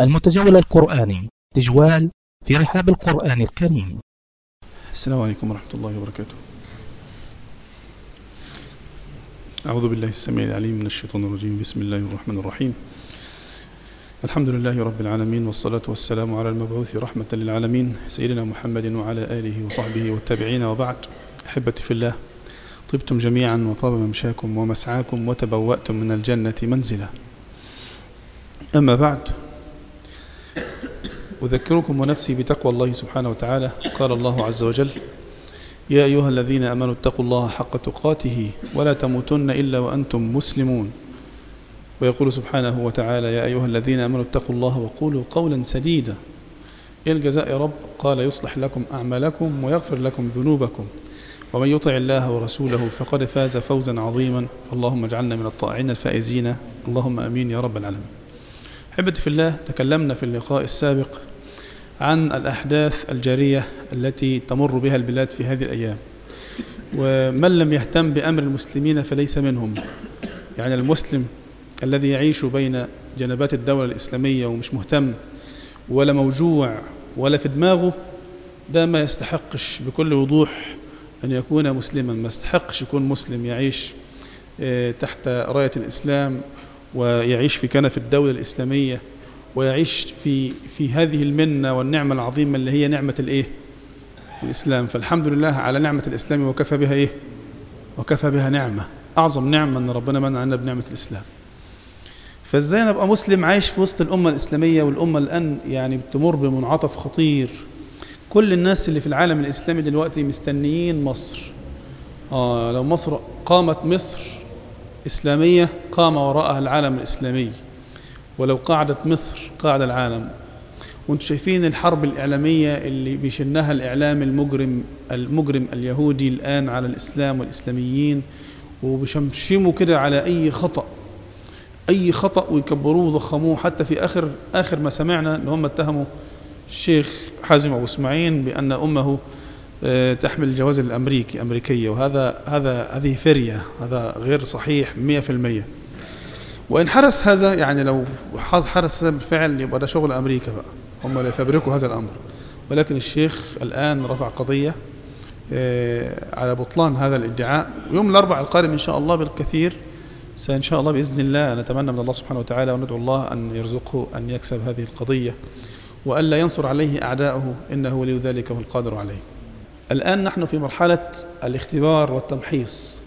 المتجول القرآني تجوال في رحاب القرآن الكريم. السلام عليكم ورحمة الله وبركاته. أعوذ بالله السميع العليم من الشيطان الرجيم. بسم الله الرحمن الرحيم. الحمد لله رب العالمين والصلاة والسلام على المبعوث رحمة للعالمين سيدنا محمد وعلى آله وصحبه والتابعين وبعد. أحبتي في الله طبتم جميعا وطاب ممشاكم ومسعاكم وتبوأتم من الجنة منزلا. أما بعد أذكركم ونفسي بتقوى الله سبحانه وتعالى. قال الله عز وجل يا أيها الذين أمنوا اتقوا الله حق تقاته ولا تموتن إلا وأنتم مسلمون. ويقول سبحانه وتعالى يا أيها الذين أمنوا اتقوا الله وقولوا قولا سديدا. إيه الجزاء يا رب. قال يصلح لكم أعمالكم ويغفر لكم ذنوبكم. ومن يطع الله ورسوله فقد فاز فوزا عظيما. اللهم اجعلنا من الطائعين الفائزين. اللهم آمين يا رب العالمين. أحبتي في الله تكلمنا في اللقاء السابق عن الأحداث الجارية التي تمر بها البلاد في هذه الأيام. ومن لم يهتم بأمر المسلمين فليس منهم. يعني المسلم الذي يعيش بين جنبات الدولة الإسلامية ومش مهتم ولا موجوع ولا في دماغه ده ما يستحقش بكل وضوح أن يكون مسلما ما استحقش يكون مسلم يعيش تحت راية الإسلام ويعيش في كنف الدولة الإسلامية ويعيش في في هذه المنة والنعمة العظيمة اللي هي نعمة الإيه؟ الإسلام. فالحمد لله على نعمة الإسلام وكفى بها إيه؟ وكفى بها نعمة. أعظم نعمة أن ربنا من عنا بنعمة الإسلام. فإزاي أنا أبقى مسلم عايش في وسط الأمة الإسلامية والأمة الآن يعني بتمر بمنعطف خطير؟ كل الناس اللي في العالم الإسلامي دلوقتي مستنيين مصر. آه لو مصر قامت مصر إسلامية قام وراءها العالم الإسلامي. ولو قعدت مصر قعد العالم. وأنتم شايفين الحرب الإعلامية اللي بيشنها الإعلام المجرم المجرم اليهودي الآن على الإسلام والإسلاميين وبيشمشموا كده على أي خطأ أي خطأ ويكبروه ويضخموه. حتى في آخر آخر ما سمعنا إن هم اتهموا الشيخ حازم أبو إسماعيل بأن أمه تحمل الجواز الأمريكي أمريكية. وهذا هذا هذه فرية هذا غير صحيح 100% وإن حدث هذا يعني لو حدث هذا بالفعل يبقى ده شغل أمريكا بقى. هم اللي يفبركوا هذا الأمر. ولكن الشيخ الآن رفع قضية على بطلان هذا الادعاء. يوم الأربع القادم إن شاء الله بالكثير سإن شاء الله بإذن الله نتمنى من الله سبحانه وتعالى وندعو الله أن يرزقه أن يكسب هذه القضية وألا ينصر عليه أعداؤه إنه ولي ذلك والقادر عليه. الآن نحن في مرحلة الاختبار والتمحيص.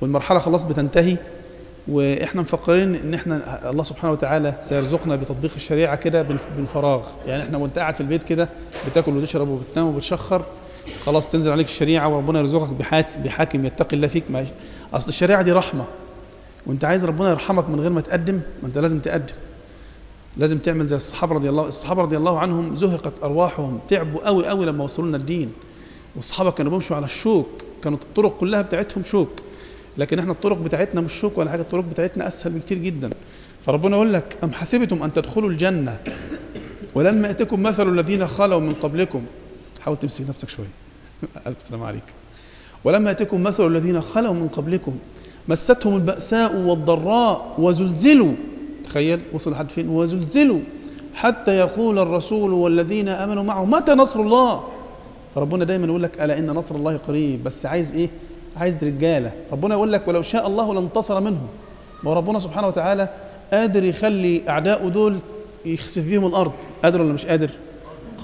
والمرحلة خلاص بتنتهي. وإحنا مفكرين إن إحنا الله سبحانه وتعالى سيرزقنا بتطبيق الشريعة كده بالفراغ. يعني إحنا وأنت قاعد في البيت كده بتاكل وتشرب وبتنام وبتشخر خلاص تنزل عليك الشريعة وربنا يرزقك بحاكم يتقي الله فيك. ماشي أصل الشريعة دي رحمة. وأنت عايز ربنا يرحمك من غير ما تقدم ما أنت لازم تقدم. لازم تعمل زي الصحابة رضي الله الصحابة رضي الله عنهم زهقت أرواحهم تعبوا قوي قوي لما وصلوا لنا الدين. والصحابة كانوا بيمشوا على الشوك كانت الطرق كلها بتاعتهم شوك. لكن إحنا الطرق بتاعتنا مش شوك ولا حاجة الطرق بتاعتنا أسهل بكتير جدا. فربنا يقول لك أم حسبتم أن تدخلوا الجنة؟ ولما يأتكم مثل الذين خلوا من قبلكم. حاول تمسك نفسك شوية ألف سلام عليك. ولما يأتكم مثل الذين خلوا من قبلكم. مستهم البأساء والضراء وزلزلوا. تخيل وصل لحد فين؟ وزلزلوا. حتى يقول الرسول والذين آمنوا معه متى نصر الله؟ فربنا دايما يقول لك ألا إن نصر الله قريب. بس عايز إيه؟ عايز رجالة. ربنا يقول لك ولو شاء الله لانتصر منهم. ما ربنا سبحانه وتعالى قادر يخلي اعداؤه دول يخسف بيهم الأرض. قادر ولا مش قادر؟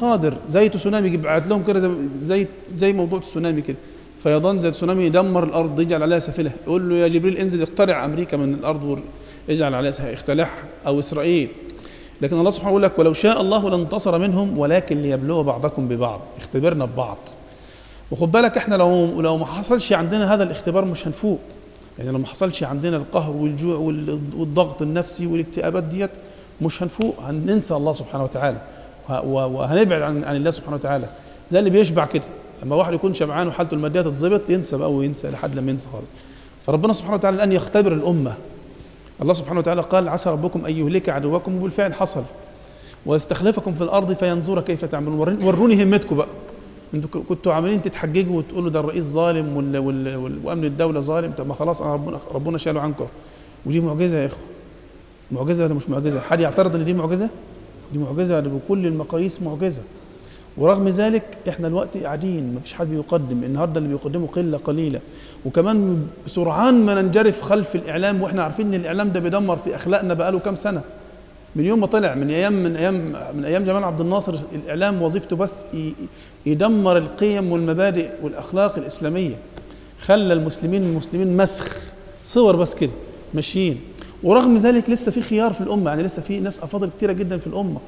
قادر. زي تسونامي يبعت لهم كده زي زي موضوع التسونامي كده. فيضان زي تسونامي يدمر الأرض يجعل عليها سفلها يقول له يا جبريل انزل اقتلع أمريكا من الأرض يجعل عليها اختلاح أو إسرائيل. لكن الله سبحانه يقول لك ولو شاء الله لانتصر منهم ولكن ليبلو بعضكم ببعض. اختبرنا ببعض. وخد بالك إحنا لو لو ما حصلش عندنا هذا الاختبار مش هنفوق. يعني لو ما حصلش عندنا القهر والجوع والضغط النفسي والاكتئابات ديت مش هنفوق. هننسى الله سبحانه وتعالى. وهنبعد عن عن الله سبحانه وتعالى. زي اللي بيشبع كده. لما واحد يكون شبعان وحالته المادية تتظبط ينسى بقى وينسى لحد لما ينسى خالص. فربنا سبحانه وتعالى الان يختبر الأمة. الله سبحانه وتعالى قال عسى ربكم أن يهلك عدوكم. وبالفعل حصل. ويستخلفكم في الأرض فينظر كيف تعملون. وروني همتكم بقى. أنتوا كنتوا عاملين تتحججوا وتقولوا ده الرئيس ظالم وال وال وال وأمن الدولة ظالم. طب ما خلاص ربنا ربنا شاله عنكم. ودي معجزة يا إخوة. معجزة ولا مش معجزة؟ حد يعترض إن دي معجزة؟ دي معجزة بكل المقاييس معجزة. ورغم ذلك إحنا الوقت قاعدين مفيش حد بيقدم. النهارده اللي بيقدمه قلة قليلة. وكمان سرعان ما ننجرف خلف الإعلام وإحنا عارفين إن الإعلام ده بيدمر في أخلاقنا بقاله كام سنة. من يوم ما طلع من أيام من أيام من أيام جمال عبد الناصر الإعلام وظيفته بس يدمر القيم والمبادئ والأخلاق الإسلامية. خلى المسلمين المسلمين مسخ صور بس كده ماشيين. ورغم ذلك لسه في خيار في الأمة يعني لسه في ناس أفاضل كتيرة جدا في الأمة.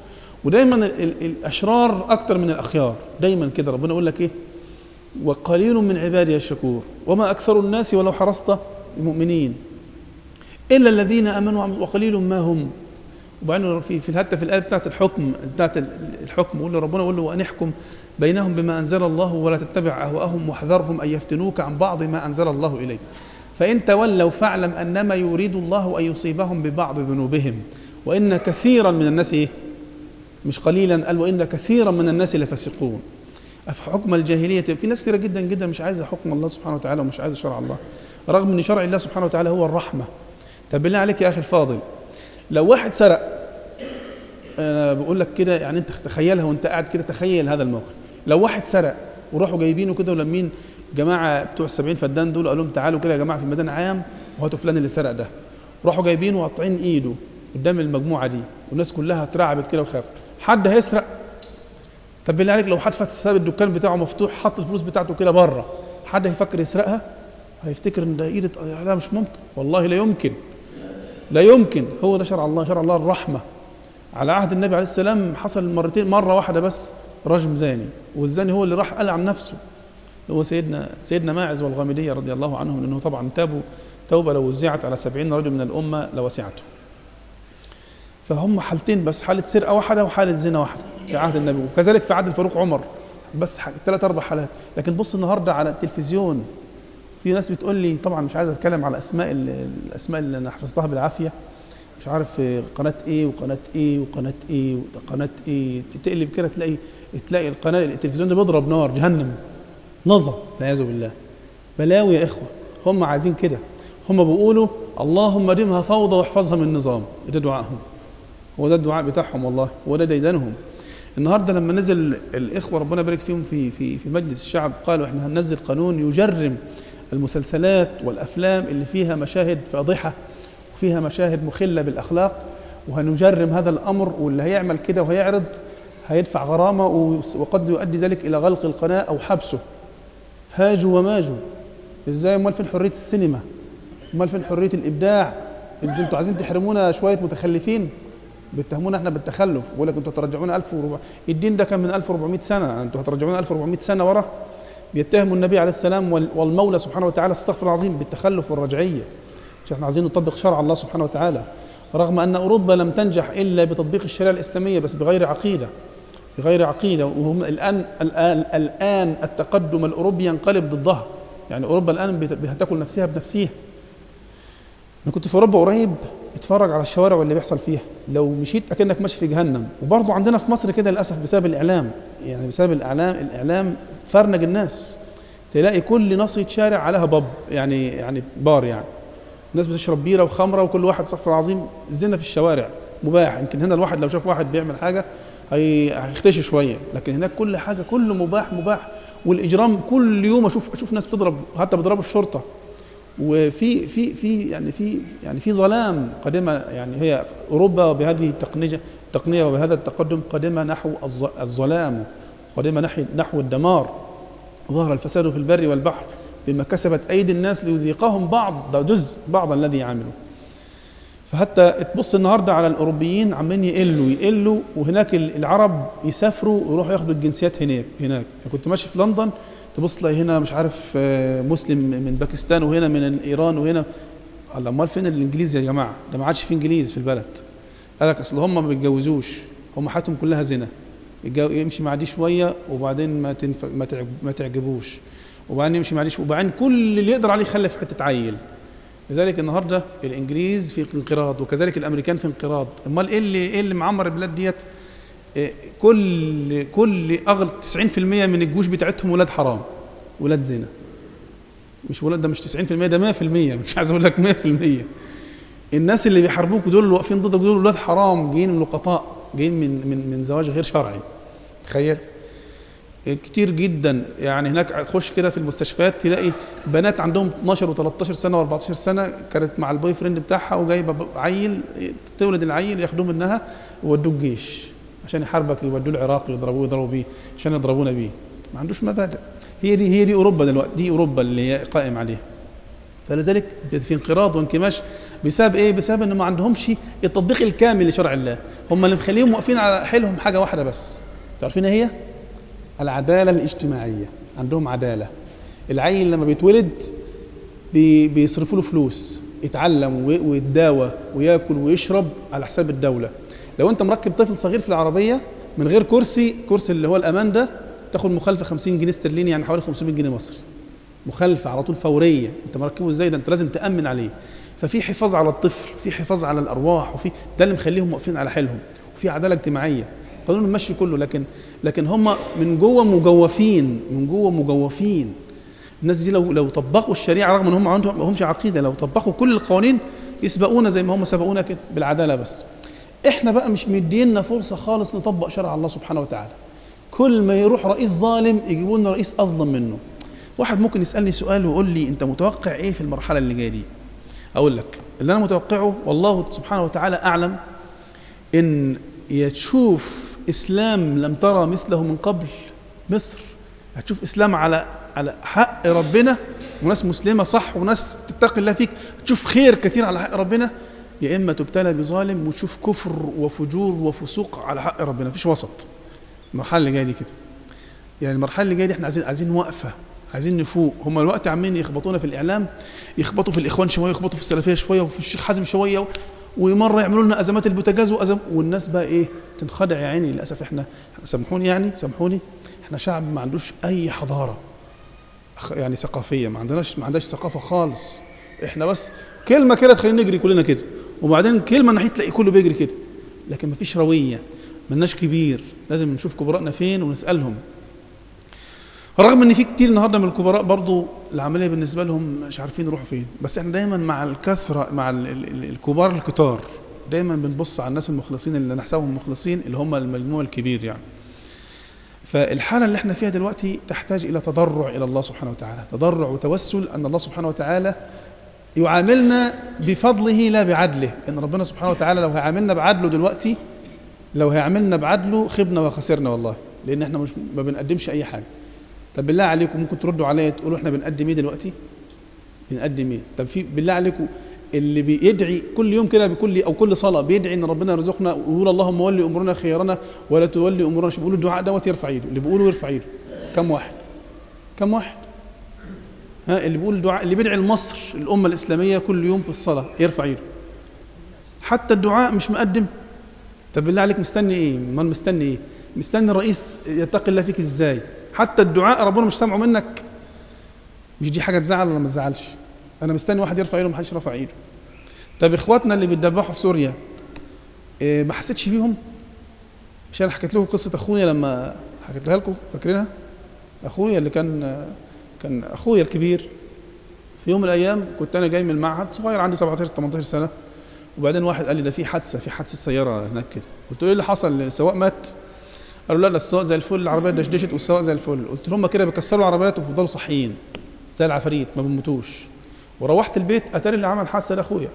ودايما الأشرار أكتر من الأخيار دايما كده. ربنا يقول لك إيه؟ وقليل من عبادي الشكور وما أكثر الناس ولو حرصت المؤمنين إلا الذين آمنوا وقليل ما هم وبعدين في في حتى في الآية بتاعت الحكم بتاعت الحكم يقول ربنا يقول له وأن احكم بينهم بما أنزل الله ولا تتبع أهواءهم واحذرهم أن يفتنوك عن بعض ما أنزل الله إليك. فإن تولوا فاعلم أنما يريد الله أن يصيبهم ببعض ذنوبهم. وإن كثيرا من الناس إيه مش قليلا قال وإن كثيرا من الناس لفاسقون. حكم الجاهلية؟ في ناس كثيره جدا جدا مش عايزة حكم الله سبحانه وتعالى ومش عايزة شرع الله. رغم إن شرع الله سبحانه وتعالى هو الرحمة. طب بالله عليك يا أخي الفاضل. لو واحد سرق أنا بقول لك كده يعني أنت تخيلها وأنت قاعد كده تخيل هذا الموقف. لو واحد سرق وراحوا جايبينه كده ولمين جماعة بتوع السبعين فدان دول قالوا لهم تعالوا كده يا جماعة في الميدان عام وهاتوا فلان اللي سرق ده. راحوا جايبينه وقاطعين إيده قدام المجموعة دي والناس كلها اترعبت كده وخافت حد هيسرق؟ طب بالله عليك لو حد ساب الدكان بتاعه مفتوح حط الفلوس بتاعته كده بره حد هيفكر يسرقها؟ هيفتكر إن ده إيده لا مش ممكن والله لا يمكن. لا يمكن. هو ده شرع الله شرع الله الرحمة. على عهد النبي عليه السلام حصل مرتين مرة واحدة بس رجم زاني والزاني هو اللي راح قال عن نفسه هو سيدنا سيدنا ماعز والغامدية رضي الله عنهم لأنه طبعا تابوا توبة لو وزعت على سبعين رجل من الأمة لوسعته. فهم حالتين بس حالة سرقة واحدة وحالة زنا واحدة في عهد النبي. وكذلك في عهد الفاروق عمر بس ثلاث أربع حالات. لكن بص النهاردة على التلفزيون في ناس بتقول لي طبعا مش عايز أتكلم على أسماء الاسماء اللي أنا حفظتها بالعافية. مش عارف قناة إيه وقناة إيه وقناة إيه وقناه إيه تقلب كده تلاقي تلاقي القناة التلفزيون ده بيضرب نار جهنم نظى والعياذ بالله. بلاوي يا إخوة هم عايزين كده. هم بيقولوا اللهم دمها فوضى واحفظها من النظام. ده دعائهم. هو ده الدعاء بتاعهم والله. هو ده ديدانهم. النهارده لما نزل الإخوة ربنا يبارك فيهم في في في مجلس الشعب قالوا إحنا هننزل قانون يجرم المسلسلات والأفلام اللي فيها مشاهد فاضحة وفيها مشاهد مخلة بالأخلاق وهنجرم هذا الأمر واللي هيعمل كده وهيعرض هيدفع غرامة وقد يؤدي ذلك إلى غلق القناة أو حبسه. هاجوا وماجوا. إزاي أمال فين حرية السينما؟ أمال فين حرية الإبداع؟ إزاي أنتوا عايزين تحرمونا شوية متخلفين؟ بيتهمونا إحنا بالتخلف بيقول لك أنتوا هترجعونا 1400 الدين ده كان من 1400 سنة أنتوا هترجعونا 1400 سنة ورا؟ بيتهموا النبي عليه السلام والمولى سبحانه وتعالى استغفر العظيم بالتخلف والرجعية. مش إحنا عايزين نطبق شرع الله سبحانه وتعالى. رغم أن أوروبا لم تنجح إلا بتطبيق الشريعة الإسلامية بس بغير عقيدة. بغير عقيدة. وهم الآن الآن الآن التقدم الأوروبي ينقلب ضدها. يعني أوروبا الآن هتاكل نفسها بنفسها. أنا كنت في أوروبا قريب اتفرج على الشوارع واللي بيحصل فيها. لو مشيت أكنك ماشي في جهنم. وبرضه عندنا في مصر كده للأسف بسبب الإعلام. يعني بسبب الإعلام الإعلام فرنج الناس. تلاقي كل نصية شارع عليها باب يعني يعني بار يعني. الناس بتشرب بيرة وخمرة وكل واحد استغفر العظيم زنا في الشوارع مباح. يمكن هنا الواحد لو شاف واحد بيعمل حاجة هيختشي شوية. لكن هناك كل حاجة كله مباح مباح. والإجرام كل يوم أشوف أشوف ناس بتضرب حتى بيضربوا الشرطة. وفي في في يعني في يعني في ظلام قدمه يعني هي أوروبا بهذه التقنية التقنية وبهذا التقدم قدمه نحو الظلام. قدمه نحو الدمار. ظهر الفساد في البر والبحر بما كسبت أيدي الناس ليذيقهم بعض جزء بعض الذي يعملوا فحتى تبص النهارده على الأوروبيين عمالين يقلوا يقلوا وهناك العرب يسافروا ويروحوا ياخدوا الجنسيات هناك هناك. كنت ماشي في لندن تبص تلاقي هنا مش عارف مسلم من باكستان وهنا من إيران وهنا. أمال فين الإنجليز يا جماعة؟ ده ما عادش في إنجليز في البلد. قال لك أصل هم ما بيتجوزوش. هم حياتهم كلها زنا. يمشي مع دي شوية وبعدين ما تنف... ما, تعجب... ما تعجبوش. وبعدين يمشي مع دي وبعدين كل اللي يقدر عليه يخلف حتة عيل لذلك النهارده الإنجليز في انقراض وكذلك الأمريكان في انقراض. أمال إيه اللي إيه اللي معمر البلاد ديت؟ كل كل اغلب 90% من الجيوش بتاعتهم ولاد حرام ولاد زنا. مش ولاد ده مش 90% ده 100% مش عايز أقول لك 100% الناس اللي بيحاربوك دول اللي واقفين ضدك دول ولاد حرام جايين من لقطاء. جايين من من من زواج غير شرعي. تخيل؟ كتير جدا. يعني هناك تخش كده في المستشفيات تلاقي بنات عندهم 12 و13 سنة و14 سنة كانت مع البوي فريند بتاعها وجايبة عيل تولد العيل ياخدوه منها ويودوه الجيش عشان يحاربك يودوه العراق يضربوه يضربوا بيه عشان يضربونا بيه. ما عندوش مبادئ. هي دي هي دي أوروبا دلوقتي دي أوروبا اللي هي قائم عليها. فلذلك في انقراض وانكماش بسبب إيه؟ بسبب ان ما عندهمش التطبيق الكامل لشرع الله، هم اللي مخليهم واقفين على حيلهم حاجة واحدة بس. تعرفين إيه هي؟ العدالة الاجتماعية، عندهم عدالة. العيل لما بيتولد بي بيصرفوا له فلوس، يتعلم وي- ويتداوى وياكل ويشرب على حساب الدولة. لو أنت مركب طفل صغير في العربية من غير كرسي، كرسي اللي هو الأمان ده تاخد مخالفة 50 جنيه استرليني يعني حوالي 500 جنيه مصري. مخالفة على طول فورية أنت مركبه إزاي ده أنت لازم تأمن عليه ففي حفاظ على الطفل في حفاظ على الأرواح وفي ده اللي مخليهم واقفين على حيلهم وفي عدالة اجتماعية. قانون المشي كله لكن لكن هم من جوه مجوفين من جوه مجوفين. الناس دي لو لو طبقوا الشريعة رغم إن هم عندهم همش عقيدة لو طبقوا كل القوانين يسبقونا زي ما هم سبقونا كده بالعدالة بس. إحنا بقى مش مدينا فرصة خالص نطبق شرع الله سبحانه وتعالى. كل ما يروح رئيس ظالم يجيبوا لنا رئيس أظلم منه. واحد ممكن يسألني سؤال ويقول لي أنت متوقع إيه في المرحلة اللي جاية دي؟ أقول لك اللي أنا متوقعه والله سبحانه وتعالى أعلم إن يا تشوف إسلام لم ترى مثله من قبل مصر. هتشوف إسلام على على حق ربنا وناس مسلمة صح وناس تتقي الله فيك. تشوف خير كتير على حق ربنا. يا إما تبتلى بظالم وتشوف كفر وفجور وفسوق على حق ربنا. مفيش وسط. المرحلة اللي جاية دي كده. يعني المرحلة اللي جاية دي إحنا عايزين عايزين وقفة. عايزين نفوق. هم الوقت عمالين يخبطونا في الإعلام يخبطوا في الإخوان شوية يخبطوا في السلفية شوية وفي الشيخ حازم شوية ومرة يعملوا لنا أزمات البوتاجاز وأزم والناس بقى إيه؟ تنخدع يا عيني للأسف. إحنا سامحوني يعني؟ سامحوني؟ إحنا شعب ما عندوش أي حضارة يعني ثقافية ما عندناش ما عندناش ثقافة خالص. إحنا بس كلمة كده تخلينا نجري كلنا كده وبعدين كلمة ناحية تلاقي كله بيجري كده. لكن ما فيش روية ملناش كبير. لازم نشوف كبرائنا فين ونسألهم. رغم إن في كتير النهارده من الكبراء برضو العملية بالنسبة لهم مش عارفين يروحوا فين. بس إحنا دايما مع الكثرة مع ال- ال- ال- الكبار الكتار دايما بنبص على الناس المخلصين اللي نحسبهم مخلصين اللي هم المجموع الكبير يعني. فالحالة اللي إحنا فيها دلوقتي تحتاج إلى تضرع إلى الله سبحانه وتعالى. تضرع وتوسل أن الله سبحانه وتعالى يعاملنا بفضله لا بعدله. إن ربنا سبحانه وتعالى لو هيعاملنا بعدله دلوقتي لو هيعاملنا بعدله خبنا وخسرنا والله. لأن إحنا مش ما بنقدمش أي حاجة. طب بالله عليكم ممكن تردوا عليا تقولوا إحنا بنقدم إيه دلوقتي؟ بنقدم إيه؟ طب في بالله عليكم اللي بيدعي كل يوم كده بكل أو كل صلاة بيدعي إن ربنا يرزقنا ويقول اللهم ولي أمورنا خيارنا ولا تولي أمورنا شو بيقولوا الدعاء دوت يرفع إيده. اللي بيقولوا يرفع إيده. كم واحد؟ كم واحد؟ ها اللي بيقول الدعاء اللي بيدعي لمصر الأمة الإسلامية كل يوم في الصلاة يرفع إيده. حتى الدعاء مش مقدم. طب بالله عليك مستني إيه؟ أمال مستني إيه؟ مستني الرئيس يتقي الله فيك إزاي؟ حتى الدعاء ربنا مش سامعه منك. مش دي حاجة تزعل ولا ما تزعلش؟ أنا مستني واحد يرفع إيده محدش رفع إيده. طب إخواتنا اللي بيتذبحوا في سوريا إيه ما حسيتش بيهم؟ مش أنا حكيت لكم قصة أخويا لما حكيتها لكم؟ فاكرينها؟ أخويا اللي كان كان أخويا الكبير. في يوم من الأيام كنت أنا جاي من المعهد صغير عندي 17 18 سنة. وبعدين واحد قال لي ده في حادثة في حادثة سيارة هناك كده. قلت له إيه اللي حصل؟ السواق مات. قالوا لا ده السواق زي الفل العربية دشدشت والسواق زي الفل. قلت لهم كده بيكسروا العربيات وبيفضلوا صحيين زي العفاريت ما بيموتوش وروحت البيت أتاري اللي عمل حادثة ده اخويا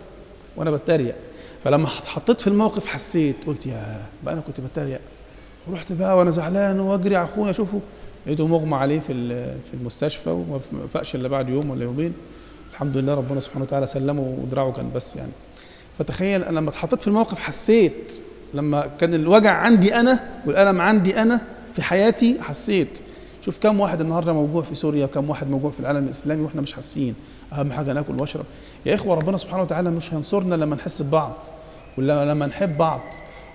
وأنا بتريق. فلما اتحطيت في الموقف حسيت قلت يا بقى أنا كنت بتريق. ورحت بقى وأنا زعلان وأجري على أخويا أشوفه لقيته مغمى عليه في في المستشفى وما فاقش إلا بعد يوم ولا يومين. الحمد لله ربنا سبحانه وتعالى سلمه ودراعه كان بس يعني. فتخيل أنا لما اتحطيت في الموقف حسيت لما كان الوجع عندي أنا والألم عندي أنا في حياتي حسيت. شوف كم واحد النهارده موجوع في سوريا وكم واحد موجوع في العالم الإسلامي وإحنا مش حاسين. أهم حاجة ناكل واشرب. يا إخوة ربنا سبحانه وتعالى مش هينصرنا لما نحس ببعض ولا لما نحب بعض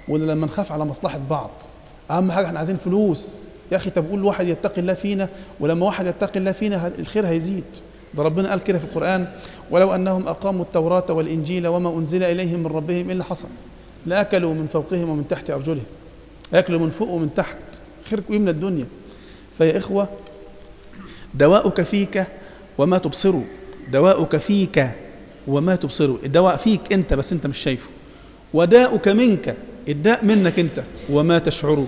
ولا لما نخاف على مصلحة بعض. أهم حاجة إحنا عايزين فلوس. يا أخي طب قول واحد يتقي الله فينا ولما واحد يتقي الله فينا الخير هيزيد. ده ربنا قال كده في القرآن ولو أنهم أقاموا التوراة والإنجيل وما أنزل إليهم من ربهم اللي حصل لاكلوا من فوقهم ومن تحت أرجلهم. ياكلوا من فوق ومن تحت. خير يملى الدنيا؟ فيا إخوة دواؤك فيك وما تبصره دواؤك فيك وما تبصره الدواء فيك أنت بس أنت مش شايفه. وداؤك منك الداء منك أنت. وما تشعر.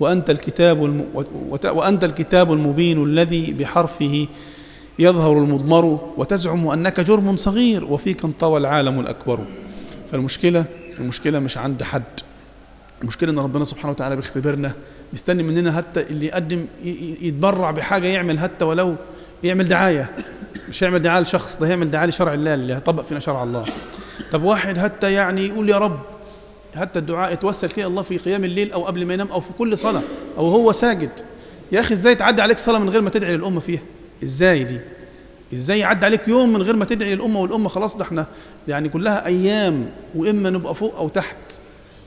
وأنت الكتاب الم... وأنت الكتاب المبين الذي بحرفه يظهر المضمر. وتزعم أنك جرم صغير. وفيك انطوى العالم الأكبر. فالمشكلة المشكلة مش عند حد. المشكلة أن ربنا سبحانه وتعالى بيختبرنا مستني مننا حتى اللي يقدم يتبرع بحاجة يعمل حتى ولو يعمل دعاية. مش يعمل دعاية لشخص ده يعمل دعاية لشرع الله اللي هيطبق فينا شرع الله. طب واحد حتى يعني يقول يا رب حتى الدعاء يتوسل فيه الله في قيام الليل أو قبل ما ينام أو في كل صلاة أو هو ساجد. يا أخي إزاي تعدي عليك صلاة من غير ما تدعي للأمة فيها؟ إزاي دي؟ إزاي يعدي عليك يوم من غير ما تدعي للأمة والأمة؟ خلاص ده إحنا يعني كلها أيام وإما نبقى فوق أو تحت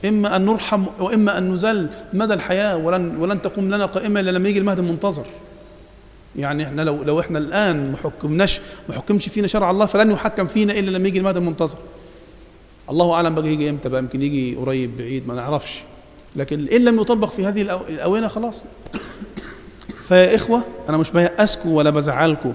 إما أن نرحم وإما أن نزل مدى الحياة ولن ولن تقوم لنا قائمة إلا لما يجي المهد المنتظر. يعني إحنا لو لو إحنا الآن ما حكمناش ما حكمش فينا شرع الله فلن يحكم فينا إلا لما يجي المهد المنتظر. الله أعلم بقى يجي إمتى بقى؟ يمكن يجي قريب بعيد ما نعرفش. لكن إن لم يطبق في هذه الآونة خلاص. فيا إخوة أنا مش بيأسكم ولا بزعلكم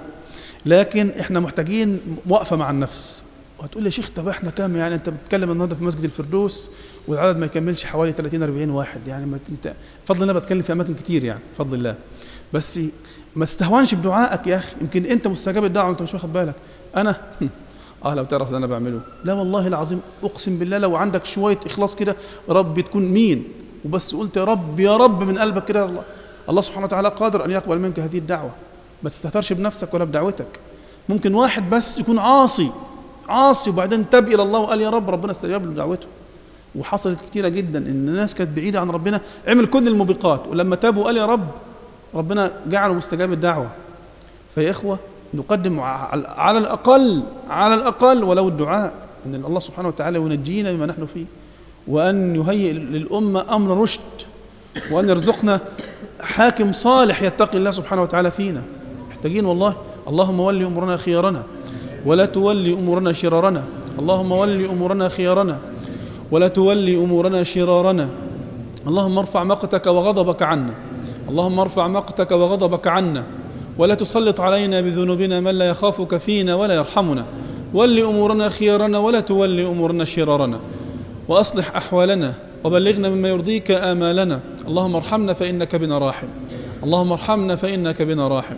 لكن إحنا محتاجين وقفة مع النفس. وهتقول لي يا شيخ طب إحنا كام يعني؟ أنت بتتكلم النهارده في مسجد الفردوس والعدد ما يكملش حوالي 30 40 واحد. يعني ما أنت فضل الله بتكلم في أماكن كتير يعني بفضل الله. بس ما تستهونش بدعائك يا أخي. يمكن أنت مستجاب الدعوه وانت مش واخد بالك. أنا؟ آه لو تعرف اللي أنا بعمله. لا والله العظيم أقسم بالله لو عندك شوية إخلاص كده رب تكون مين؟ وبس قلت يا رب يا رب من قلبك كده الله الله سبحانه وتعالى قادر أن يقبل منك هذه الدعوة. ما تستهترش بنفسك ولا بدعوتك. ممكن واحد بس يكون عاصي عاصي وبعدين تاب إلى الله وقال يا رب ربنا استجاب له دعوته وحصلت كتيرة جدا إن الناس كانت بعيدة عن ربنا. عمل كل الموبقات ولما تاب وقال يا رب ربنا جعله مستجاب الدعوة. فيا إخوة نقدم على الأقل على الأقل ولو الدعاء إن الله سبحانه وتعالى ينجينا مما نحن فيه. وأن يهيئ للأمة أمر رشد وأن يرزقنا حاكم صالح يتقي الله سبحانه وتعالى فينا. محتاجين والله. اللهم ول أمورنا خيارنا ولا تولي أمورنا شرارنا. اللهم ول أمورنا خيارنا ولا تولي أمورنا شرارنا. اللهم ارفع مقتك وغضبك عنا. اللهم ارفع مقتك وغضبك عنا. ولا تسلط علينا بذنوبنا من لا يخافك فينا ولا يرحمنا. ول أمورنا خيارنا ولا تولي أمورنا شرارنا. وأصلح أحوالنا وبلغنا مما يرضيك آمالنا. اللهم ارحمنا فإنك بنا راحم. اللهم ارحمنا فإنك بنا راحم.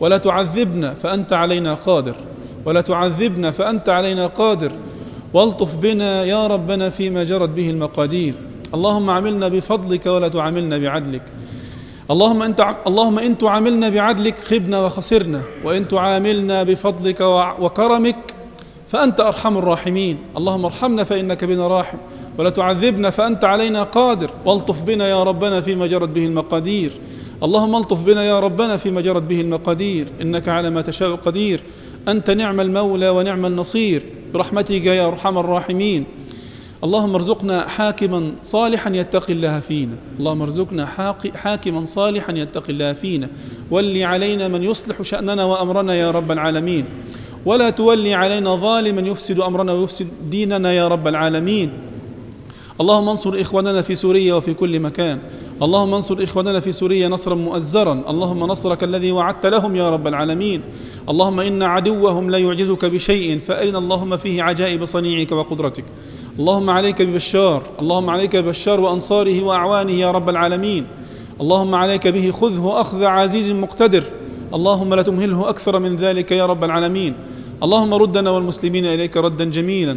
ولا تعذبنا فأنت علينا قادر. ولا تعذبنا فأنت علينا قادر. والطف بنا يا ربنا فيما جرت به المقادير. اللهم عاملنا بفضلك ولا تعاملنا بعدلك. اللهم أنت اللهم إن تعاملنا بعدلك خبنا وخسرنا. وإن تعاملنا بفضلك وكرمك فأنت أرحم الراحمين. اللهم ارحمنا فإنك بنا راحم. ولا تعذبنا فأنت علينا قادر. والطف بنا يا ربنا فيما جرت به المقادير. اللهم ألطف بنا يا ربنا فيما جرت به المقادير. إنك على ما تشاء قدير. أنت نعم المولى ونعم النصير. برحمتك يا أرحم الراحمين. اللهم ارزقنا حاكما صالحا يتقي الله فينا. اللهم ارزقنا حاكما صالحا يتقي الله فينا. ولي علينا من يصلح شأننا وأمرنا يا رب العالمين. ولا تولي علينا ظالما يفسد أمرنا ويفسد ديننا يا رب العالمين. اللهم انصر إخواننا في سوريا وفي كل مكان. اللهم انصر إخواننا في سوريا نصرا مؤزرا. اللهم نصرك الذي وعدت لهم يا رب العالمين. اللهم إن عدوهم لا يعجزك بشيء فأرنا اللهم فيه عجائب صنيعك وقدرتك. اللهم عليك ببشار. اللهم عليك ببشار وأنصاره وأعوانه يا رب العالمين. اللهم عليك به خذه أخذ عزيز مقتدر. اللهم لا تمهله أكثر من ذلك يا رب العالمين. اللهم ردنا والمسلمين إليك ردا جميلا.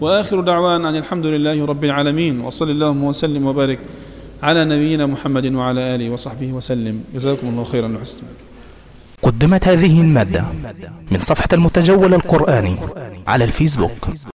وآخر دعوانا أن الحمد لله رب العالمين. وصل اللهم وسلم وبارك على نبينا محمد وعلى آله وصحبه وسلم. جزاكم الله خيرا وحسن. قدمت هذه المادة من صفحة المتجول القرآني على الفيسبوك.